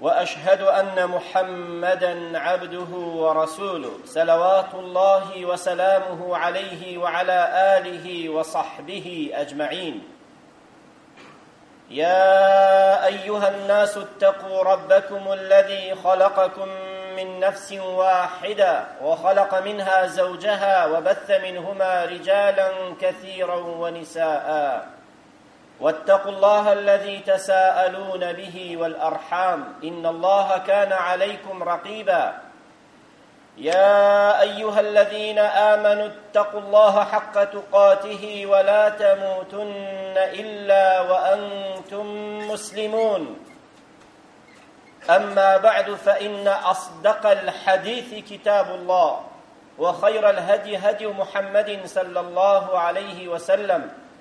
واشهد ان محمدا عبده ورسوله صلوات الله وسلامه عليه وعلى اله وصحبه اجمعين يا ايها الناس اتقوا ربكم الذي خلقكم من نفس واحده وخلق منها زوجها وبث منهما رجالا كثيرا ونساء واتقوا الله الذي تساءلون به والارحام ان الله كان عليكم رقيبا يا ايها الذين امنوا اتقوا الله حق تقاته ولا تموتن الا وانتم مسلمون اما بعد فان اصدق الحديث كتاب الله وخير الهدي هدي محمد صلى الله عليه وسلم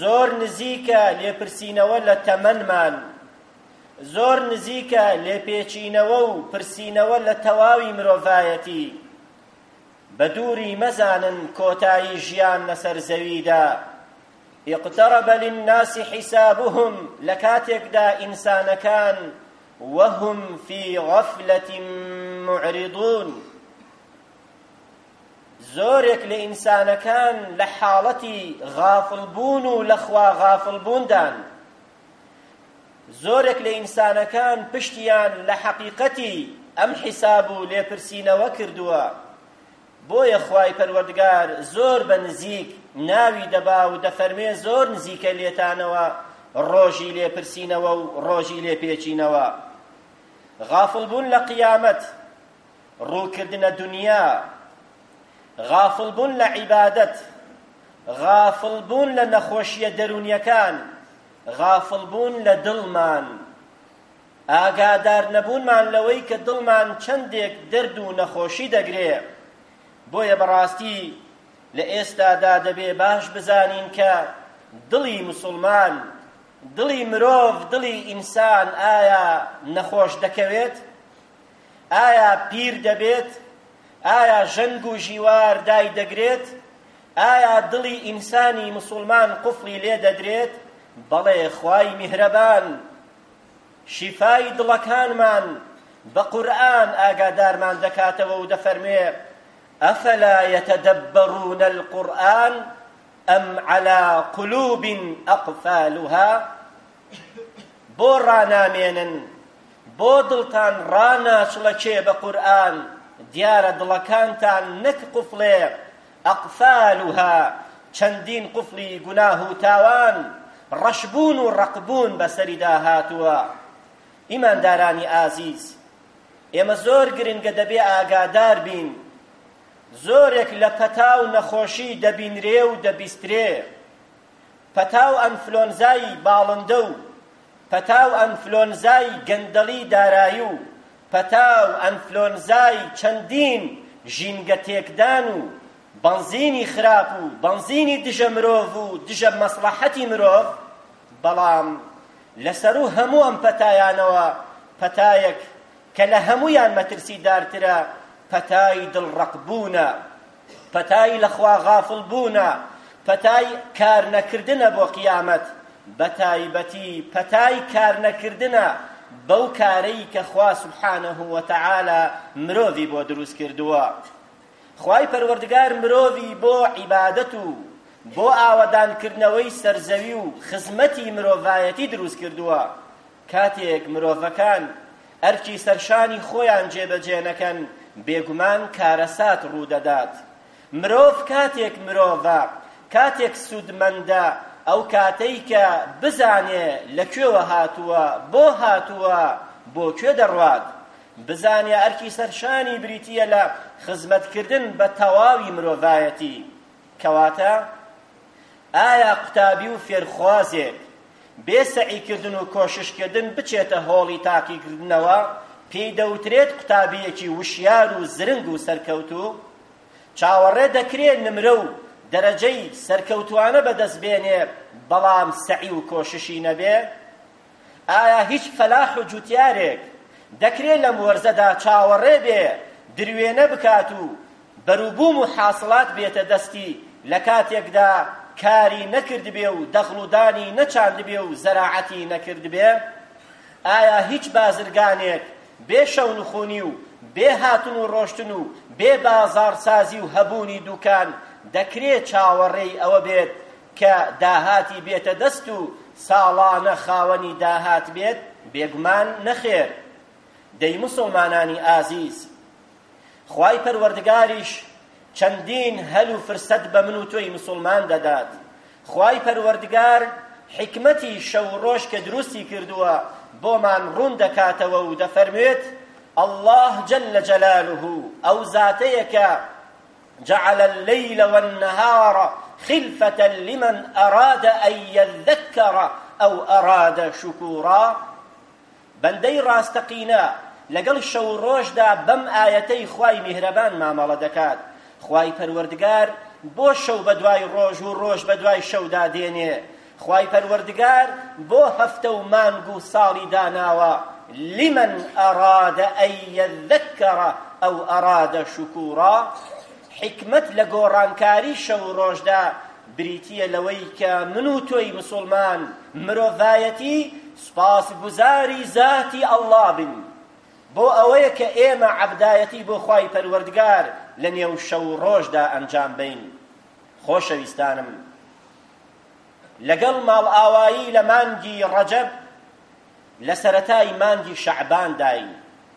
زۆر نزیکە لێپرسینەوە لە تەمەنمان زۆر نزیکە لێپێچینەوە و پرسینەوە لە تەواوی مرۆڤایەتی بە دووری مەزانن کۆتایی ژیان لەسەر زەویدا اقترب للناس حسابهم لە کاتێکدا ئینسانەکان وهم في غفلة معرضون زۆرێک لە ئینسانەکان لە حاڵەتی غافڵبوون و لە خوا غافڵبووندان زۆرێک لە ئینسانەکان پشتیان لە حەقیقەتی ئەم حیساب و لێپرسینەوە کردووە بۆیە خوای پەروەردگار زۆر بە نزیک ناوی دەبا و دەفەرمێ زۆر نزیکە لێتانەوە ڕۆژی لێپرسینەوە و ڕۆژی لێپێچینەوە غافڵبوون لە قیامەت ڕووکردنە دونیا، غافڵبوون لە عیبادەت، غافڵبوون لە نەخۆشییە دەروونیەکان، غافڵبوون لە دڵمان، ئاگادارنەبوونمان لەوەی کە دڵمان چەندێک دەرد و نەخۆشی دەگرێ، بۆیە بەڕاستی لە ئێستادا دەبێ باش بزانین کە دڵی مسوڵمان، دڵی مرۆڤ، دڵی ئینسان ئایا نەخۆش دەکەوێت؟ ئایا پیر دەبێت؟ ئایا ژەنگ و ژیوار دایدەگرێت؟ ئایا دڵی ئینسانی مسوڵمان قفڵی لێ دەدرێت؟ بەڵێ خوای میهرەبان شیفای دڵەکانمان بە قورئان ئاگادارمان دەکاتەوە و دەفەرموێ ئەفەلا یەتەدەبەرون القورئان ئەم عەلا قلوب ئەقفالها بۆ ڕانامێنن بۆ دڵتان ڕاناچڵەکێ بە قورئان دیارە دڵەکانتان نەک قفڵێ ئەقفالها چەندین قفڵی گوناه و تاوان ڕەشبوون و ڕەقبوون بەسەریدا هاتووە ئیماندارانی ئازیز ئێمە زۆر گرنگە دەبێ ئاگادار بین زۆرێک لە پەتا و نەخۆشی دەبینرێ و دەبیسترێ پەتا و ئەنفلۆنزای باڵندە و پەتا و ئەنفلۆنزای گەندەڵی دارایی و پەتا و ئەنفلۆنزای چەندین ژینگە تێکدان و بەنزینی خراپ و بەنزینی دژە مرۆڤ و دژە مەسڵەحەتی مرۆڤ بەڵام لەسەروو هەموو ئەم پەتایانەوە پەتایەک کە لە هەموویان مەترسیدارترە پەتای دڵڕەقبوونە پەتای لە خوا غافڵ بوونە، پەتای کار نەکردنە بۆ قیامەت، بەتایبەتی پەتای کار نەکردنە بەو کارەی کە خوا سبحانە وتعالی مرۆڤی بۆ دروست کردووە. خوای پەروەردگار مرۆڤی بۆ عیبادەت و بۆ ئاوەدانکردنەوەی سەرزەوی و خزمەتی مرۆڤایەتی دروست کردووە. کاتێک مرۆڤەکان ئەرکی سەرشانی خۆیان جێبەجێ نەکەن بێگومان کارەسات ڕوودەدات مرۆڤ کاتێک مرۆڤە کاتێک سوودمەندە ئەو کاتەی کە بزانێ لە کوێوە هاتووە بۆ هاتووە بۆ کوێ دەڕوات بزانێ ئەرکی سەرشانی بریتییە لە خزمەتکردن بە تەواوی مرۆڤایەتی کەواتە ئایا قوتابی و فێرخوازێک بێ سەعیکردن و کۆششکردن بچێتە هۆڵی تاقیکردنەوە پێی دەوترێت قوتابییەکی وشیار و زرنگ و سەرکەوتوو چاوەڕێ دەکرێت نمرە و دەرەجەی سەرکەوتوانە بەدەست بێنێ بەڵام سەعی و کۆششی نەبێ ئایا هیچ فەلاح و جوتیارێک دەکرێ لەم وەرزەدا چاوەڕێ بێ دروێنە بکات و بەروبووم و حاسڵات بێتە دەستی لە کاتێکدا کاری نەکردبێ و دەغڵ و دانی نەچاندبێ و زەراعەتی نەکردبێ؟ ئایا هیچ بازرگانێک بێ شەونخونی و بێ هاتن و ڕۆشتن و بێ بازاڕسازی و هەبوونی دوکان دەکرێ چاوەڕێی ئەوە بێت کە داهاتی بێتە دەست و ساڵانە خاوەنی داهات بێت؟ بێگومان نەخێر. دەی موسڵمانانی ئازیز! خوای پەروەردگاریش چەندین هەل و فرسەت بە من و تۆی موسڵمان دەدات. خوای پەروەردگار حیکمەتی شەو و ڕۆژ کە دروستی کردووە بۆمان ڕوون دەکاتەوە و دەفەرموێت، اللە جل جلاله ئەو زاتەیە کە جعل اللیل والنهار خلفة لمن اراد ان یذکر او اراد شکورا بەندەی ڕاستەقینە لەگەڵ شەو و ڕۆژدا بەم ئایەتەی خوای میهرەبان مامەڵە دەکات خوای پەروەردگار بۆ شەو بەدوای ڕۆژ و ڕۆژ بەدوای شەودا دێنێ خوای پەروەردگار بۆ هەفتە و مانگ و ساڵی داناوە لمن اراد ان یذکر او اراد شکورا حیکمەت لە گۆڕانکاری شەو و ڕۆژدا بریتییە لەوەی کە من و تۆی مسوڵمان مرۆڤایەتی سوپاس گوزاری زاتی ئەڵڵا بن بۆ ئەوەیە کە ئێمە عەبدایەتی بۆ خوای پەروەردگار لە نێو شەو و ڕۆژدا ئەنجام بین خۆشەویستانم لەگەڵ ماڵئاوایی لە مانگی ڕەجەب لە سەرەتای مانگی شەعبان داین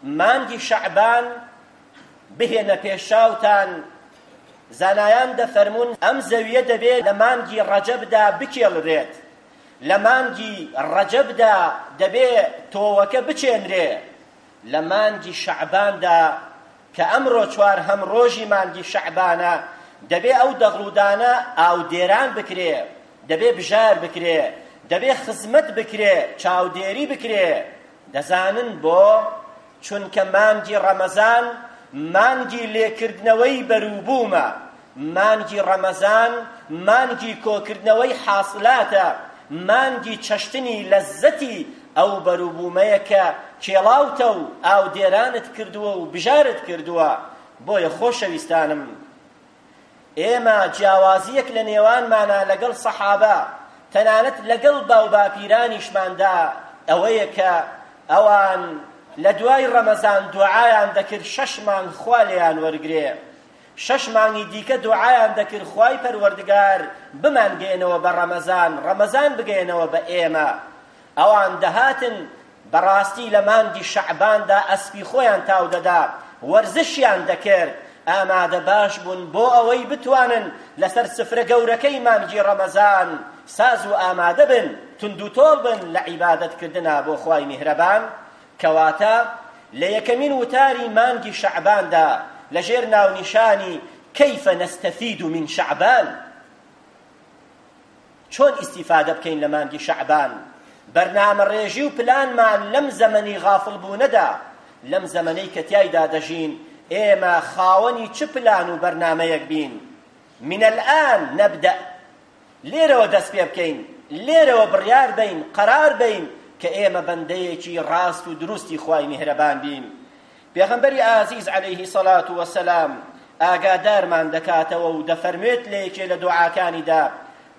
مانگی شەعبان بهێنە پێشاوتان زانایان دەفەرمونون ئەم زەویە دەبێت لە مانگی ڕەجەبدا بکێڵرێت لە مانگی ڕەجەبدا دەبێ تۆوەکە بچێنرێ لە مانگی شەعباندا، کە ئەمڕۆ چوارهەم ڕۆژی مانگی شەعبانە، دەبێ ئەو دەغڵودانە ئاودێران بکرێ، دەبێ بژار بکرێ، دەبێ خزمەت بکرێ، چاودێری بکرێ. دەزانن بۆ؟ چونکە مانگی ڕەمەزان مانگی لێکردنەوەی بەروبوومە، مانگی ڕەمەزان مانگی کۆکردنەوەی حاسلاتە، مانگی چەشتنی لەززەتی ئەو بەروبوومەیە کە کێڵاوتە و ئاودێرانت کردووە و بژارت کردووە، بۆیە خۆشەویستانم ئێمە جیاوازییەک لە نێوانمانا لەگەڵ سەحابە تەنانەت لەگەڵ باوباپیرانیشماندا ئەوەیە کە ئەوان لە دوای ڕەمەزان دوعایان دەکرد شەش مانگ خوا لێیان وەرگرێ، شەش مانگی دیکە دوعایان دەکرد خوای پەروەردگار بمان گەیەنەوە بە ڕەمەزان ڕەمەزان بگەیەنەوە بە ئێمە ئەوان دەهاتن بەڕاستی لە مانگی شەعباندا ئەسپی خۆیان تاو دەدا وەرزشیان دەکرد ئامادە باش بوون بۆ ئەوەی بتوانن لەسەر سفرە گەورەکەی مانگی ڕەمەزان ساز و ئامادە بن توندوتۆڵ بن لە عیبادەتکردنا بۆ خوای میهرەبان کەواتە لە یەکەمین وتاری مانگی شەعباندا لە ژێر ناونیشانی کەیف نەستەفید من شەعبان چۆن ئیستیفادە بکەین لە مانگی شەعبان بەرنامەڕێژی و پلانمان لەم زەمەنی غافڵبوونەدا لەم زەمەنەی کە تیایدا دەژین ئێمە خاوەنی چ پلان و بەرنامەیەک بین من الان نبدأ، لێرەوە دەست پێ بکەین، لێرەوە بڕیار بەین، قەرار بەین کە ئێمە بەندەیەکی ڕاست و دروستی خوای میهرەبان بین. پێغەمبەری ئازیز علیه صلوة و سلام ئاگادارمان دەکاتەوە و دەفەرموێت لە یەکێ لە دوعاکانیدا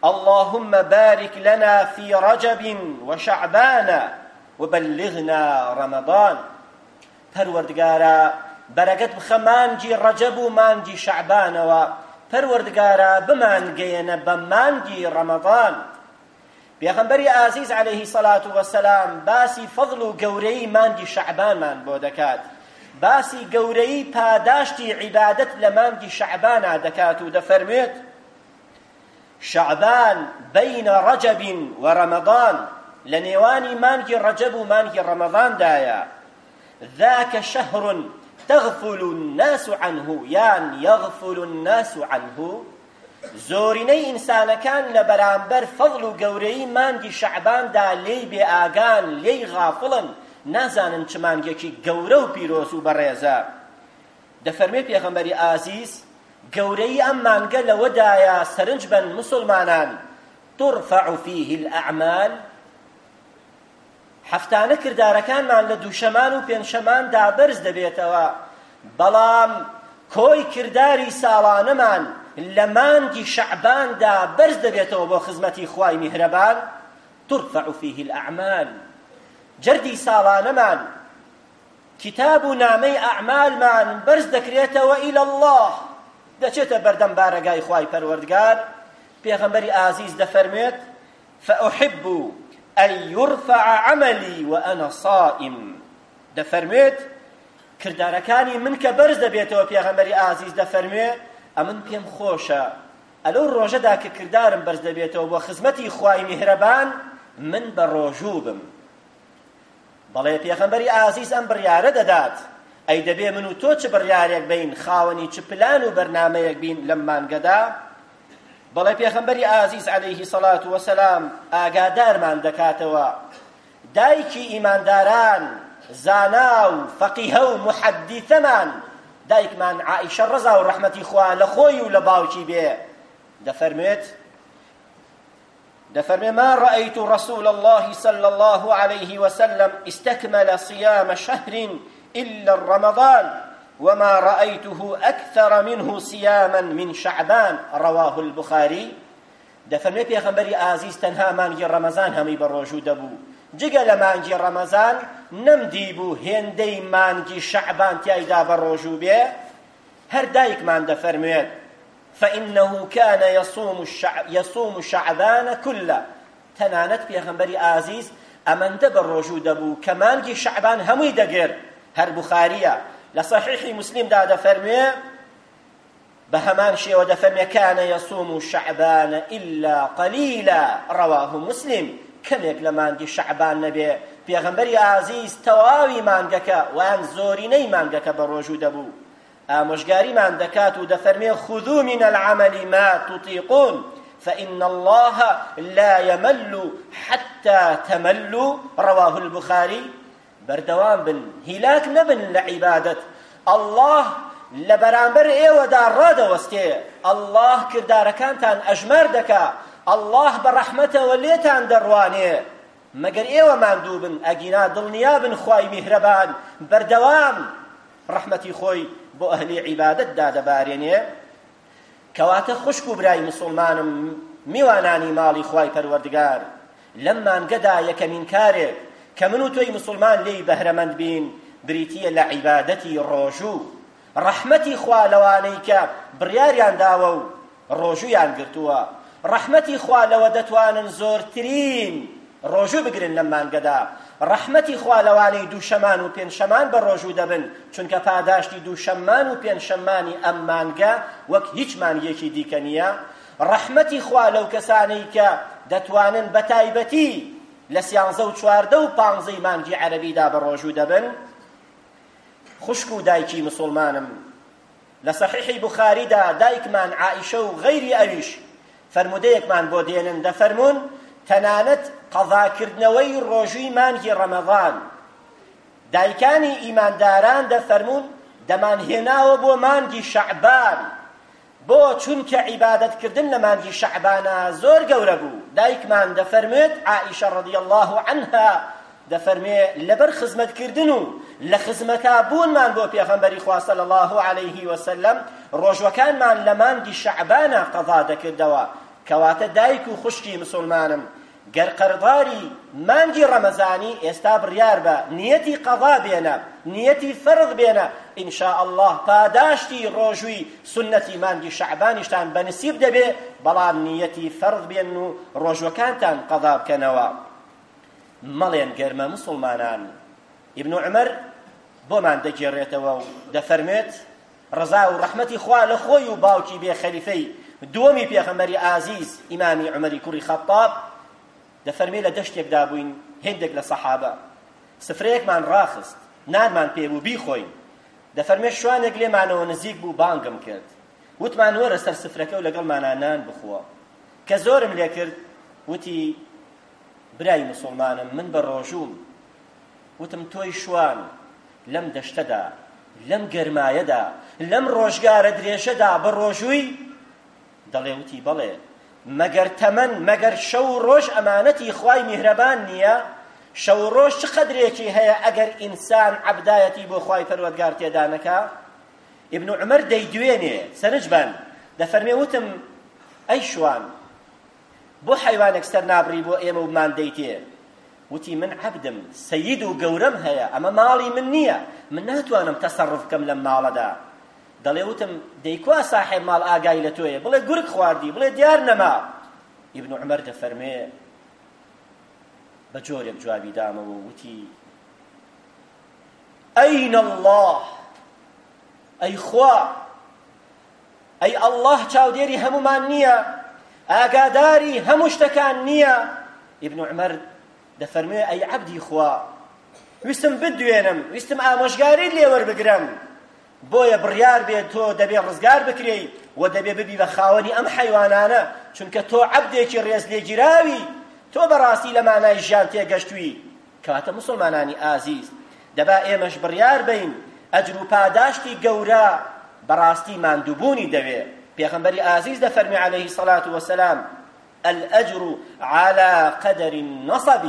اللهم بارک لنا فی رجب و شعبان و بلغنا رمضان پەروەردگارا بەرەکەت بخە مانگی ڕەجەب و مانگی شەعبانەوە پەروەردگارا بمانگەیەنە بە مانگی ڕەمەضان پێغەمبەری ئازیز عەلەیهی سەلات وەسەلام باسی فەضل و گەورەی مانگی شەعبانمان بۆ دەکات باسی گەورەی پاداشتی عیبادەت لە مانگی شەعبانا دەکات و دەفەرموێت شەعبان بین رجب و رمضان لە نێوانی مانگی رەجەب و مانگی رەمەضاندایە ذاک شهر تغفل الناس عنه یان یغفل الناس عنه زۆرینەی ئینسانەکان لە بەرامبەر فەضل و گەورەی مانگی شەعباندا لێی بێ ئاگان لێی غافڵن نازانن چ مانگێکی گەورە و پیرۆز و بەڕێزە دەفەرموێ پێغەمبەری ئازیز، گەورەیی ئەم مانگە لەوەدایە سەرنج بەن موسڵمانان، ترفع فیه الاعمال، هەفتانە کردارەکانمان لە دووشەمان و پێنجشەماندا بەرز دەبێتەوە، بەڵام کۆی کرداری ساڵانەمان لە مانگی شەعباندا بەرز دەبێتەوە بۆ خزمەتی خوای میهرەبان، ترفع فیه الاعمال، جەردی ساڵانەمان کتاب و نامەی ئەعمالمان بەرز دەکرێتەوە الی اللە دەچێتە بەردەم بارەگای خوای پەروەردگار پێغەمبەری ئازیز دەفەرموێت فأحب أن يرفع عملي وأنا صائم دەفەرموێت کردارەکانی من کە بەرز دەبێتەوە پێغەمبەری ئازیز دەفەرموێ ئەمن پێم خۆشە ئەلەو ڕۆژەدا کە کردارم بەرز دەبێتەوە بۆ خزمەتی خوای میهرەبان من بە ڕۆژوو بم بەڵێ پێخەمبەری ئازیز ئەم بڕیارە دەدات ئەی دەبێ من و تۆ چ بڕیارێک بین خاوەنی چ پلان و بەرنامەیەک بین لەم مانگەدا بەڵێ پێخەمبەری ئازیز عەلەیهی سەڵات وەسەلام ئاگادارمان دەکاتەوە دایکی ئیمانداران زانا و فەقیهە و محەدیثەمان دایکمان عائیشە ڕەزا و ڕەحمەتی خوا لە خۆی و لە باوکی بێ دەفەرمێت دەفەرمێ ما رأیت رسول الله صلی الله علیه وسلم استکمل صیام شهر الا رمضان وما رأیته اکثر منه صیاما من شعبان رواه البخاری دەفەرمێ پێغەمبەری ئازیز تەنها مانگی ڕەمەزان هەمووی بە ڕۆژوو دەبوو جگە لە مانگی ڕەمەزان نەمدی بوو هێندەی مانگی شەعبان تیایدا بە ڕۆژوو بێ هەر دایکمان دەفەرموێت فإنه كان يصوم يصوم شعبان كله تەنانەت پێغەمبەری ئازیز ئەمەندە بە ڕۆژوو دەبوو کە مانگی شەعبان هەمووی دەگێر هەر بخاریە لە صحیحی مسلمدا دەفەرموێ بە هەمان شێوە دەفەرمێ کانە یەسوم و شەعبانە ئللا قەلیلا ڕەواه مسلم کەمێک لە مانگی شەعبان نەبێ پێغەمبەری ئازیز تەواوی مانگەکە وان زۆرینەی مانگەکە بە ڕۆژوو دەبوو ئامۆژگاریمان دەکات و دەفەرمێ خذو من العمل ما تطيقون فإن الله لا يمل حتى تمل رواه البخاري بەردەوام بن هیلاک نەبن لە عیبادەت ئەڵڵاه لە بەرامبەر ئێوەدا ڕادەوەستێ ئەڵڵاه کردارەکانتان ئەژمار دەکا ئەڵڵاه بە ڕەحمەتەوە لێتان دەڕوانێ مەگەر ئێوە ماندوو بن ئەگینا دڵنیا بن خوای میهرەبان بەردەوام ڕەحمەتی خۆی بۆ ئەهلی عیبادەت دادەبارێنێ کەواتە خوشک و برای مسوڵمانم میوانانی ماڵی خوای پەروەردگار لەم مانگەدا یەکەمین کارێک کە من و تۆی مسلمان لێی بەهرەمەند بین بریتیە لە عیبادەتی ڕۆژوو ڕەحمەتی خوا لەوانەی کە بڕیاریان داوە و ڕۆژوویان گرتووە ڕەحمەتی خوا لەوە دەتوانن زۆرترین ڕۆژوو بگرن لەم مانگەدا ڕەحمەتی خوا لەوانەی دووشەمان و پێنجشەمان بە ڕۆژوو دەبن چونکە پاداشتی دووشەمان و پێنجشەمانی ئەم مانگە وەک هیچ مانگێکی دیکە نییە ڕەحمەتی خوا لەو کەسانەی کە دەتوانن بە تایبەتی لە سیانزە و چواردە و پانزەی مانگی عەرەبیدا بە ڕۆژوو دەبن خوشک و دایکی مسلمانم لە سەحیحی بوخاریدا دایکمان عائیشە و غەیری ئەویش فەرموودەیەکمان بۆ دێنن دەفەرموون تەنانەت قەضاکردنەوەی ڕۆژووی مانگی ڕەمەضان دایکانی ئیمانداران دەفەرموون دەمانهێناوە بۆ مانگی شەعبان بۆ چونکە عیبادەتکردن لە مانگی شەعبانە زۆر گەورە بوو دایکمان دەفەرموێت عائیشە ڕەضی الله عنها دەفەرموێ لەبەر خزمەت کردن و لە خزمەتا بوونمان بۆ پێغەمبەری خوا صلی الله علیه و سلم ڕۆژوەکانمان لە مانگی شەعبانا قەضا دەکردەوە کەواتە دایک و خوشکی مسلمانم گەر قەرباری مانگی ڕەمەزانی ئێستا بڕیار بە نیەتی قەضا بێنە نیەتی فەرض بێنە ان شاء الله پاداشتی ڕۆژووی سنەتی مانگی شەعبانیشتان بەنسیب دەبێ بەڵام نیەتی فەرض بێن و ڕۆژوەکانتان قەضا بکەنەوە مەڵێن گەرمە مسوڵمانان ابن عمر بۆمان دەگێڕێتەوە و دەفەرمێت ڕزا و ڕەحمەتی خوا لە خۆی و باوکی بێ خەلیفەی دووەمی پێغەمبەری ئازیز ئیمامی عمری کوڕی خەتاب دەفەرمێ لە دەشتێکدا بووین هێندێک لە سەحابە سفرەیەکمان ڕاخست نانمان پێ بوو بیخۆین دەفەرمێ شوانێک لێمانەوە نزیک بوو بانگم کرد وتمان وەرە سەر سفرەکە و لەگەڵمانە نان بخووە کە زۆرم لێ کرد وتی برای موسوڵمانم من بە ڕۆژووم وتم تۆی شوان لەم دەشتەدا لەم گەرمایەدا لەم ڕۆژگارە درێژەدا بە ڕۆژووی دەڵێ وتی بەڵێ مەگەر تەمەن مەگەر شەو و ڕۆژ ئەمانەتی خوای میهرەبان نییە شەو و ڕۆژ چ قەدرێکی هەیە ئەگەر ئینسان عەبدایەتی بۆ خوای پەروەردگار تێدا نەکا ابن عمر دەیدوێنێ سەرنج بەن دەفەرمێ وتم ئەی شوان بۆ حەیوانێک سەر نابڕی بۆ ئێمە و بماندەیتێ وتی من عەبدم سەید و گەورەم هەیە ئەمە ماڵی من نییە من ناتوانم تەسەڕف بکەم لەم ماڵەدا دەڵێ وتم دەیکوا ساحێب ماڵ ئاگای لە تۆیە بڵێ گورگ خواردی بڵێ دیار نەما ئیبن عومەر دەفەرمێ بە جۆرێک جوابی دامەوە وتی ئەین الله ئەی خوا ئەی اللە چاودێری هەمومان نییە ئاگاداری هەموو شتەکان نییە ابن عمر دەفەرموێ ئەی عەبدی خوا ویستم بدوێنم ویستم ئامۆژگاری لێوەربگرم بۆیە بڕیار بێت تۆ دەبێ ڕزگار بکرێی و دەبێ ببی بە خاوەنی ئەم حەیوانانە چونکە تۆ عەبدێکی ڕێز لێگیراوی تۆ بەڕاستی لە مانای ژیان تێگەشتووی کەواتە موسڵمانانی ئازیز دەبا ئێمەش بڕیار بەین ئەجر و پاداشتی گەورە بەڕاستی ماندووبوونی دەوێ پێغەمبەری ئازیز دەفەرمی عەلەیهی سەڵات وەسەلام الأجر على قدر النصب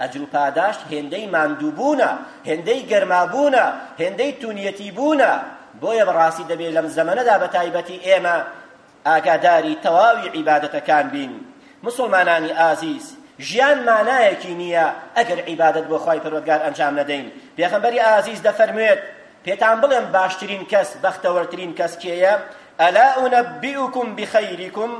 ئەجر و پاداشت هێندەی ماندووبوونە هێندەی گەرمابوونە هێندەی تونیەتی بوونە بۆیە بەڕاستی دەبێت لەم زەمەنەدا بە تایبەتی ئێمە ئاگاداری تەواوی عیبادەتەکان بین موسڵمانانی ئازیز ژیان مانایەکی نییە ئەگەر عیبادەت بۆ خوای پەروەردگار ئەنجام نەدەین پێغەمبەری ئازیز دەفەرموێت پێتان بڵێم باشترین کەس بەختەوەرترین کەس کێیە ئەلا ئونەبیئوکم بخەیریکم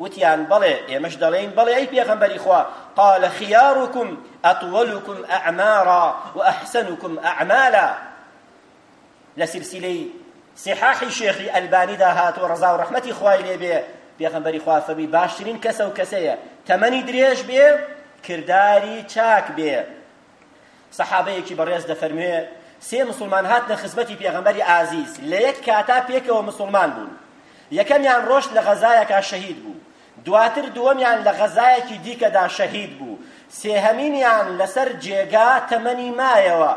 وتیان بەڵێ ئێمەش دەڵێین بەڵێ ئەی پێغەمبەری خوا قال خياركم أطولكم أعمارا وأحسنكم أعمالا لە سلسلەی سحاحی شێخی ئەلبانیدا هاتووە ڕەزا و ڕەحمەتی خوای لێ بێ پێغەمبەری خوا فەرمی باشترین کەسە و کەسەیە تەمەنی درێژ بێ کرداری چاک بێ سەحابەیەکی بەڕێز دەفەرموێ سێ مسلمان هاتنە خزمەتی پێغەمبەری ئازیز لە یەک کاتا پێکەوە مسلمان بوون یەکەمیان ڕۆشت لە غەزایەکە شەهید بوو دواتر دووەمیان لە غەزایەکی دیکەدا شەهید بوو، سێهەمینیان لەسەر جێگا تەمەنی مایەوە،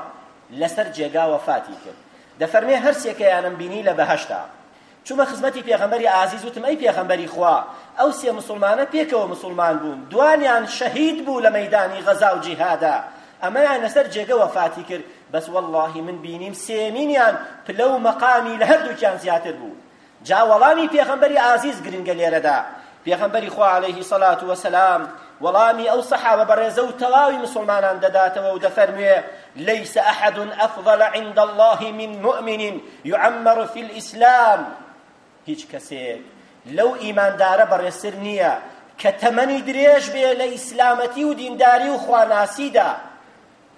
لەسەر جێگا وەفاتی کرد. دەفەرمێ هەرسێکەیانم بینی لە بەهەشتا. چوومە خزمەتی پێغەمبەری ئازیز وتم ئەی پێغەمبەری خوا، ئەو سێ مسوڵمانە پێکەوە مسوڵمان بوون، دوانیان شەهید بوو لە مەیدانی غەزا و جیهادا، ئەمەیان لەسەر جێگە وەفاتی کرد، بەس وەڵڵاهی من بینیم سێیەمینیان پلە و مەقامی لە هەردووکیان زیاتر بوو. جا وەڵامی پێغەمبەری ئازیز گرنگە لێرەدا، پێغەمبەری خوا علیە صلوە و سلام وەڵامی ئەو سەحابە بەڕێزە و تەواوی مسوڵمانان دەداتەوە و دەفەرموێ، لیس احد افضل عند اللە من مؤمن یعمر فی الاسلام هیچ کەسێک لەو ئیماندارە بەڕێزتر نییە کە تەمەنی درێژ بێ لە ئیسلامەتی و دینداری و خواناسیدا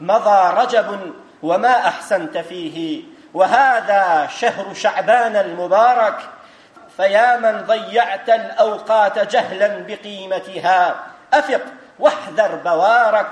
مضى رجب وما أحسنت فيه وهذا شهر شعبان المبارك فيا من ضيعت الأوقات جهلا بقيمتها أفق واحذر بوارك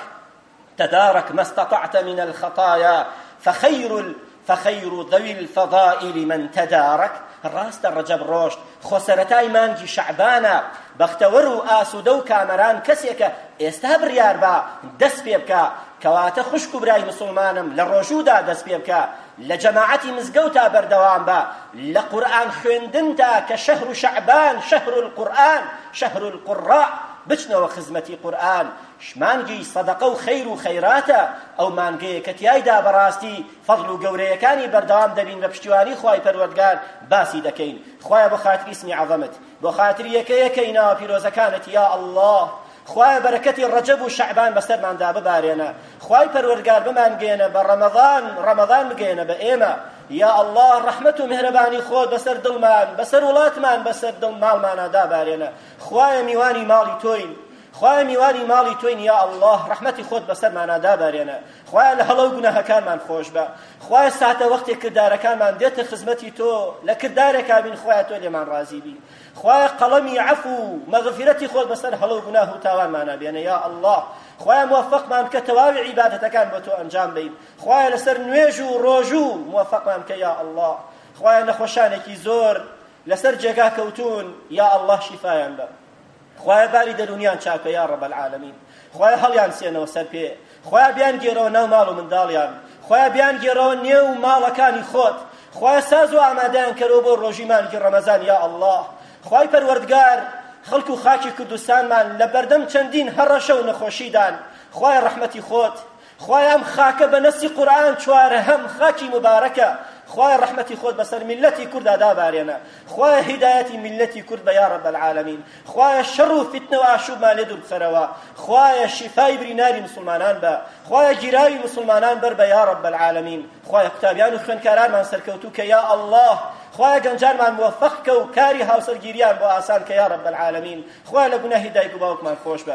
تدارك ما استطعت من الخطايا فخير فخیر ذوی الفضائل من تدارک، ڕاستە ڕەجەب ڕۆژ خۆ سەرەتای مانگی شەعبانە، بەختەوەر و ئاسوودە و کامەران کەسێکە ئێستا بڕیار با دەست پێ بکا، کەواتە خوشک و برای مسوڵمانم لە ڕۆژوودا دەست پێ بکە، لە جەماعەتی مزگەوتا بەردەوام بە لە قورئان خوێندندا کە شهر شعبان شهر القرآن شهر القراء بچنەوە خزمەتی قورئان شمانگی سەدەقە و خەیر و خەیراتە، ئەو مانگەیە کە تیایدا بەڕاستی فەزڵ و گەورەیەکانی بەردەوام دەبین بە پشتیوانی خوای پەروەردگار باسی دەکەین، خوایە بۆ خاتری اسمی عظمت بۆ خاتری یەکە یەکەی ناوە پیرۆزەکانت یا اللە خوایە بەرەکەتی ڕەجەب و شەعبان بەسەرماندا ببارێنە خوای پەروەردگار بمانگەیەنە بە ڕەمەزان ڕەمەزان بگەیەنە بە ئێمە یا اللە ڕەحمەت و مهرەبانی خۆت بەسەر دڵمان بەسەر وڵاتمان بەسەر دڵ ماڵمانا دابارێنە خوایە میوانی ماڵی تۆین خوایە میوانی ماڵی تۆین یا اللە ڕەحمەتی خۆت بەسەرمانا دابارێنە خوایە لە هەڵە و گوناهەکانمان خۆشبە خوایە ساتە وەختێک کردارەکانمان دێتە خزمەتی تۆ لە کردارێکا بین خوایە تۆ لێمان ڕازی بی خوایە قەڵەمی عەفو و مەغفیرەتی خۆت بەسەر هەڵە و گوناه و تاوانمانا بێنە یا اللە خوایە موفقمان بکە تەواوی عیبادەتەکان بۆ تۆ ئەنجام بین خوایە لەسەر نوێژ و ڕۆژوو موفقمان بکە یا اللە خوایە نەخۆشانێکی زۆر لەسەر جێگا کەوتون یا اللە شیفایان بە خوایە باری دەروونیان چاکە یا رب العالمین خوایە هەڵیان سێنەوە سەر پێ خوایە بیان گێرەوە ناو ماڵ و منداڵیان خوایە بیان گێرەوە نێو ماڵەکانی خۆت خوایە ساز و ئامادەیان کەرەوە بۆ ڕۆژی مانگی ڕەمەزان یا الله خوای پەروەردگار خەڵک و خاکی کوردستانمان لە بەردەم چەندین هەڕەشە و نەخۆشیدان خوای ڕەحمەتی خۆت خوایە ئەم خاکە بە نەسی قورئان چوارهەم خاکی موبارەکە خوایە ڕەحمەتی خۆت بەسەر میللەتی کوردا دابارێنە خوایە هیدایەتی میللەتی کورد بە یا رب العالمین خوایە شەڕ و فتنە و ئاشوبمان لێ دوور بخەرەوە خوایە شیفای بریناری مسلمانان بە خوایە گیراوی مسلمانان بەر بە یا رب العالمین خوایە قوتابیان و خوێندکارانمان سەرکەوتوو کە یا الله خوایە گەنجانمان موفق کە و کاری هاوسەرگیریان بۆ ئاسان کە یا رب العالمین خوایە لە گوناهی دایک و باوکمان خۆش بە